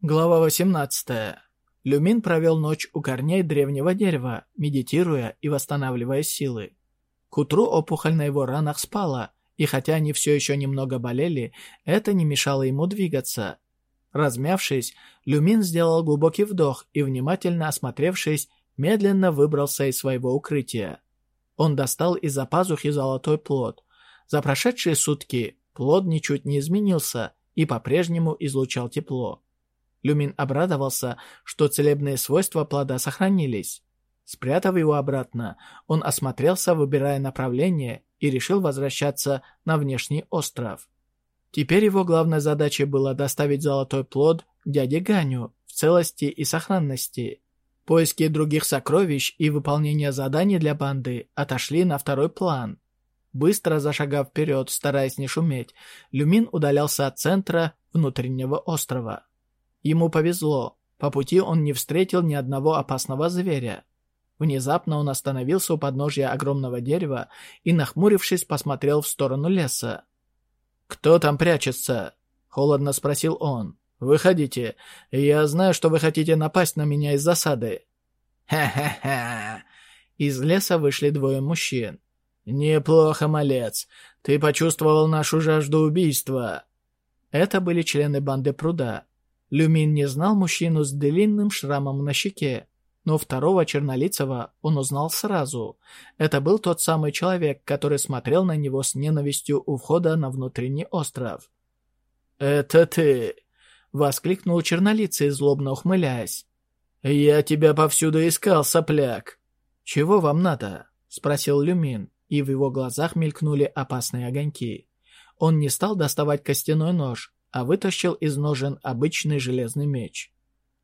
Глава 18. Люмин провел ночь у корней древнего дерева, медитируя и восстанавливая силы. К утру опухоль на его ранах спала, и хотя они все еще немного болели, это не мешало ему двигаться. Размявшись, Люмин сделал глубокий вдох и, внимательно осмотревшись, медленно выбрался из своего укрытия. Он достал из-за пазухи золотой плод. За прошедшие сутки плод ничуть не изменился и по-прежнему излучал тепло. Люмин обрадовался, что целебные свойства плода сохранились. Спрятав его обратно, он осмотрелся, выбирая направление, и решил возвращаться на внешний остров. Теперь его главной задачей было доставить золотой плод дяде Ганю в целости и сохранности. Поиски других сокровищ и выполнение заданий для банды отошли на второй план. Быстро зашагав вперед, стараясь не шуметь, Люмин удалялся от центра внутреннего острова. Ему повезло. По пути он не встретил ни одного опасного зверя. Внезапно он остановился у подножья огромного дерева и, нахмурившись, посмотрел в сторону леса. «Кто там прячется?» — холодно спросил он. «Выходите. Я знаю, что вы хотите напасть на меня из засады». «Ха-ха-ха!» Из леса вышли двое мужчин. «Неплохо, малец. Ты почувствовал нашу жажду убийства». Это были члены банды пруда. Люмин не знал мужчину с длинным шрамом на щеке, но второго чернолицего он узнал сразу. Это был тот самый человек, который смотрел на него с ненавистью у входа на внутренний остров. «Это ты!» — воскликнул чернолицый, злобно ухмыляясь. «Я тебя повсюду искал, сопляк!» «Чего вам надо?» — спросил Люмин, и в его глазах мелькнули опасные огоньки. Он не стал доставать костяной нож, а вытащил из ножен обычный железный меч.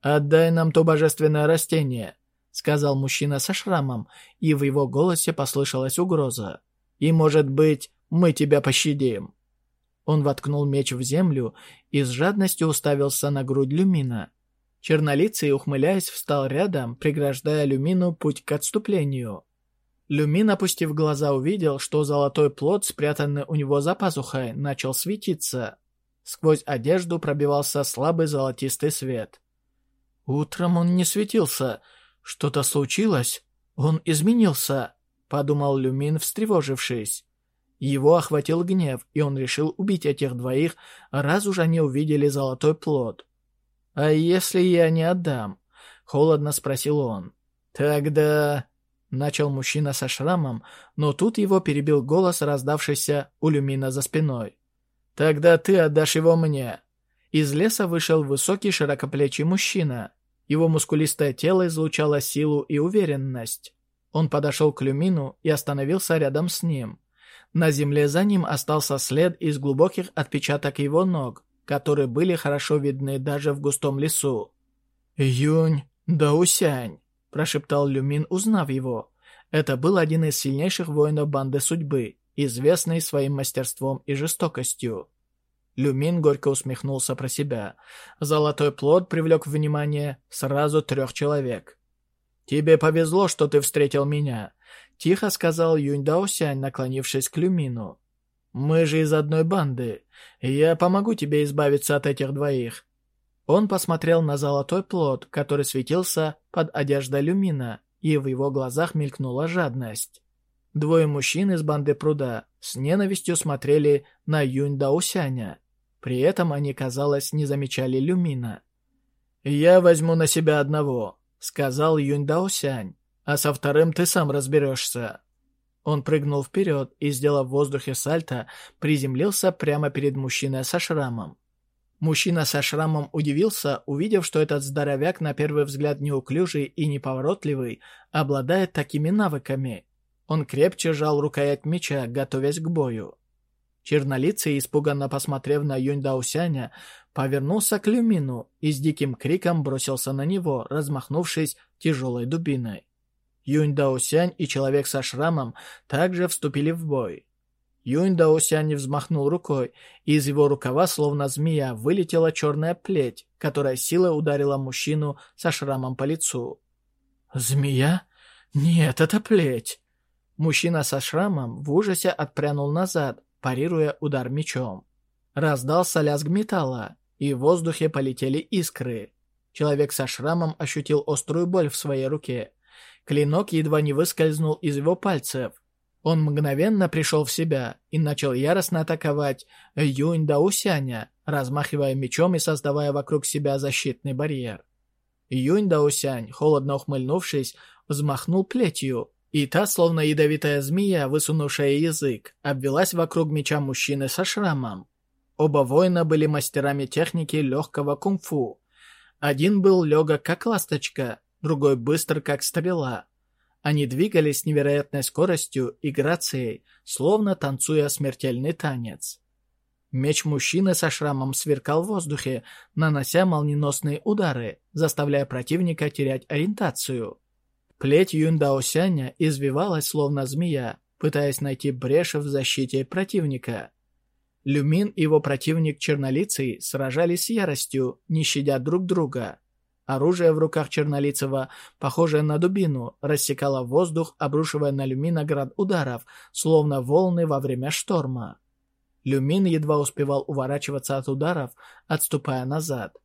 «Отдай нам то божественное растение», — сказал мужчина со шрамом, и в его голосе послышалась угроза. «И, может быть, мы тебя пощадим». Он воткнул меч в землю и с жадностью уставился на грудь Люмина. Чернолицый, ухмыляясь, встал рядом, преграждая Люмину путь к отступлению. Люмин, опустив глаза, увидел, что золотой плод, спрятанный у него за пазухой, начал светиться. Сквозь одежду пробивался слабый золотистый свет. «Утром он не светился. Что-то случилось? Он изменился», — подумал Люмин, встревожившись. Его охватил гнев, и он решил убить этих двоих, раз уж они увидели золотой плод. «А если я не отдам?» — холодно спросил он. «Тогда...» — начал мужчина со шрамом, но тут его перебил голос, раздавшийся у Люмина за спиной. «Тогда ты отдашь его мне». Из леса вышел высокий широкоплечий мужчина. Его мускулистое тело излучало силу и уверенность. Он подошел к Люмину и остановился рядом с ним. На земле за ним остался след из глубоких отпечаток его ног, которые были хорошо видны даже в густом лесу. «Юнь Даусянь», – прошептал Люмин, узнав его. Это был один из сильнейших воинов банды судьбы, известный своим мастерством и жестокостью. Люмин горько усмехнулся про себя. Золотой плод привлек внимание сразу трех человек. «Тебе повезло, что ты встретил меня», — тихо сказал Юнь Даосянь, наклонившись к Люмину. «Мы же из одной банды. Я помогу тебе избавиться от этих двоих». Он посмотрел на золотой плод, который светился под одеждой Люмина, и в его глазах мелькнула жадность. Двое мужчин из банды пруда с ненавистью смотрели на Юнь Даусяня. При этом они, казалось, не замечали Люмина. «Я возьму на себя одного», — сказал Юнь Даосянь, «а со вторым ты сам разберешься». Он прыгнул вперед и, сделав в воздухе сальто, приземлился прямо перед мужчиной со шрамом. Мужчина со шрамом удивился, увидев, что этот здоровяк, на первый взгляд неуклюжий и неповоротливый, обладает такими навыками. Он крепче жал рукоять меча, готовясь к бою. Чернолицый, испуганно посмотрев на Юнь Даусяня, повернулся к Люмину и с диким криком бросился на него, размахнувшись тяжелой дубиной. Юнь Даусянь и человек со шрамом также вступили в бой. Юнь Даосянь взмахнул рукой, и из его рукава, словно змея, вылетела черная плеть, которая силой ударила мужчину со шрамом по лицу. «Змея? Нет, это плеть!» Мужчина со шрамом в ужасе отпрянул назад, парируя удар мечом. Раздался лязг металла. и в воздухе полетели искры. Человек со шрамом ощутил острую боль в своей руке. Клинок едва не выскользнул из его пальцев. Он мгновенно пришел в себя и начал яростно атаковать Юнь Даусяня, размахивая мечом и создавая вокруг себя защитный барьер. Юнь Даусянь, холодно ухмыльнувшись, взмахнул плетью, и та, словно ядовитая змея, высунувшая язык, обвелась вокруг меча мужчины со шрамом. Оба воина были мастерами техники легкого кунг-фу. Один был легок, как ласточка, другой быстр, как стрела. Они двигались с невероятной скоростью и грацией, словно танцуя смертельный танец. Меч мужчины со шрамом сверкал в воздухе, нанося молниеносные удары, заставляя противника терять ориентацию. Плеть Юндаосяня извивалась, словно змея, пытаясь найти брешь в защите противника. Люмин и его противник Чернолицый сражались с яростью, не щадя друг друга. Оружие в руках Чернолицего, похожее на дубину, рассекало воздух, обрушивая на Люмина град ударов, словно волны во время шторма. Люмин едва успевал уворачиваться от ударов, отступая назад.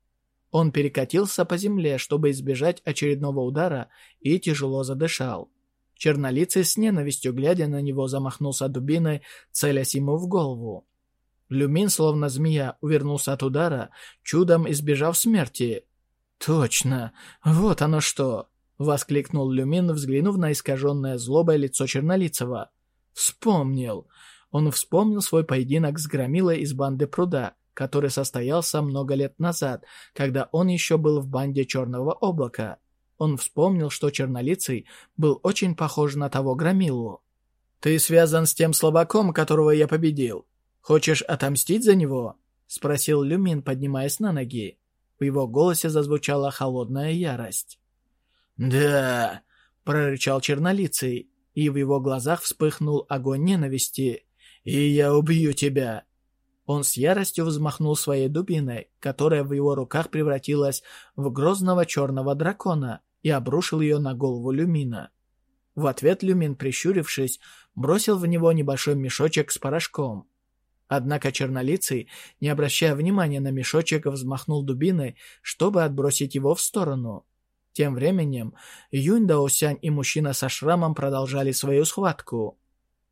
Он перекатился по земле, чтобы избежать очередного удара, и тяжело задышал. Чернолицый с ненавистью, глядя на него, замахнулся дубиной, целясь ему в голову. Люмин, словно змея, увернулся от удара, чудом избежав смерти. «Точно! Вот оно что!» — воскликнул Люмин, взглянув на искаженное злобое лицо Чернолицего. «Вспомнил! Он вспомнил свой поединок с Громилой из банды пруда, который состоялся много лет назад, когда он еще был в банде Черного облака. Он вспомнил, что Чернолицый был очень похож на того Громилу. «Ты связан с тем слабаком, которого я победил. Хочешь отомстить за него?» — спросил Люмин, поднимаясь на ноги. В его голосе зазвучала холодная ярость. «Да!» — прорычал Чернолицый, и в его глазах вспыхнул огонь ненависти. «И я убью тебя!» Он с яростью взмахнул своей дубиной, которая в его руках превратилась в грозного черного дракона, и обрушил ее на голову Люмина. В ответ Люмин, прищурившись, бросил в него небольшой мешочек с порошком. Однако чернолицый, не обращая внимания на мешочек, взмахнул дубиной, чтобы отбросить его в сторону. Тем временем Юнь Даосянь и мужчина со шрамом продолжали свою схватку.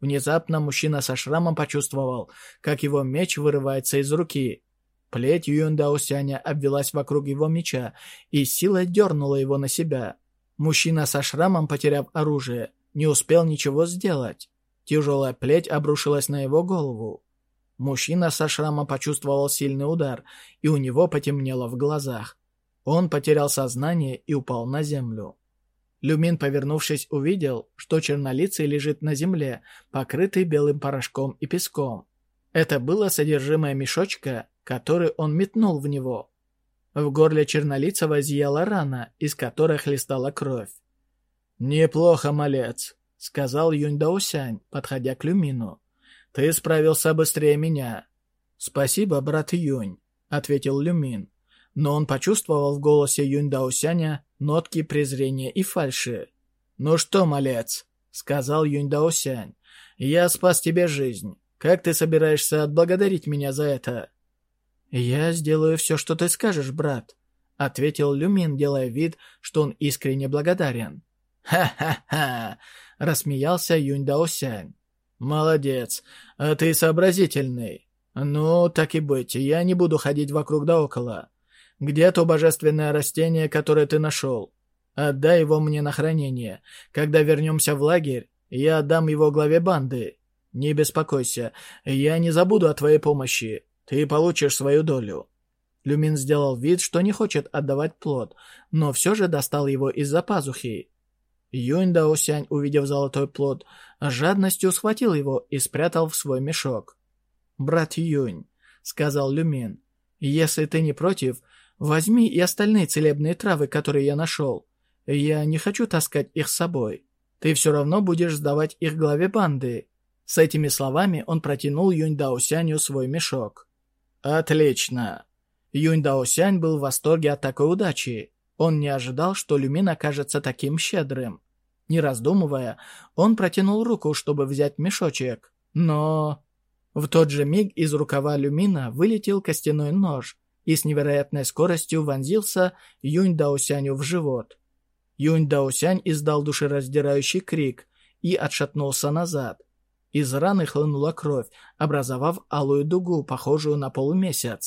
Внезапно мужчина со шрамом почувствовал, как его меч вырывается из руки. Плеть Юнь Даосяня обвелась вокруг его меча и силой дернула его на себя. Мужчина со шрамом, потеряв оружие, не успел ничего сделать. Тяжелая плеть обрушилась на его голову. Мужчина со шрамом почувствовал сильный удар, и у него потемнело в глазах. Он потерял сознание и упал на землю. Люмин, повернувшись, увидел, что чернолицый лежит на земле, покрытый белым порошком и песком. Это было содержимое мешочка, который он метнул в него. В горле чернолицего зияла рана, из которой хлестала кровь. «Неплохо, малец», — сказал Юнь Даосянь, подходя к Люмину. Ты справился быстрее меня. Спасибо, брат Юнь, ответил Люмин. Но он почувствовал в голосе Юнь Даосяня нотки презрения и фальши. «Ну что, малец?» — сказал Юнь Даосянь. «Я спас тебе жизнь. Как ты собираешься отблагодарить меня за это?» «Я сделаю все, что ты скажешь, брат», — ответил Люмин, делая вид, что он искренне благодарен. «Ха-ха-ха!» — рассмеялся Юнь Даосянь. «Молодец. А ты сообразительный. Ну, так и быть, я не буду ходить вокруг да около. Где то божественное растение, которое ты нашел? Отдай его мне на хранение. Когда вернемся в лагерь, я отдам его главе банды. Не беспокойся, я не забуду о твоей помощи. Ты получишь свою долю». Люмин сделал вид, что не хочет отдавать плод, но все же достал его из-за пазухи. Юнь Даосянь, увидев золотой плод, жадностью схватил его и спрятал в свой мешок. «Брат Юнь», — сказал Люмин, — «если ты не против, возьми и остальные целебные травы, которые я нашел. Я не хочу таскать их с собой. Ты все равно будешь сдавать их главе банды». С этими словами он протянул Юнь Даосяню свой мешок. «Отлично!» Юнь Даосянь был в восторге от такой удачи. Он не ожидал, что Люмин окажется таким щедрым. Не раздумывая, он протянул руку, чтобы взять мешочек. Но... В тот же миг из рукава Люмина вылетел костяной нож, и с невероятной скоростью вонзился Юнь Даосяню в живот. Юнь Даосянь издал душераздирающий крик и отшатнулся назад. Из раны хлынула кровь, образовав алую дугу, похожую на полумесяц.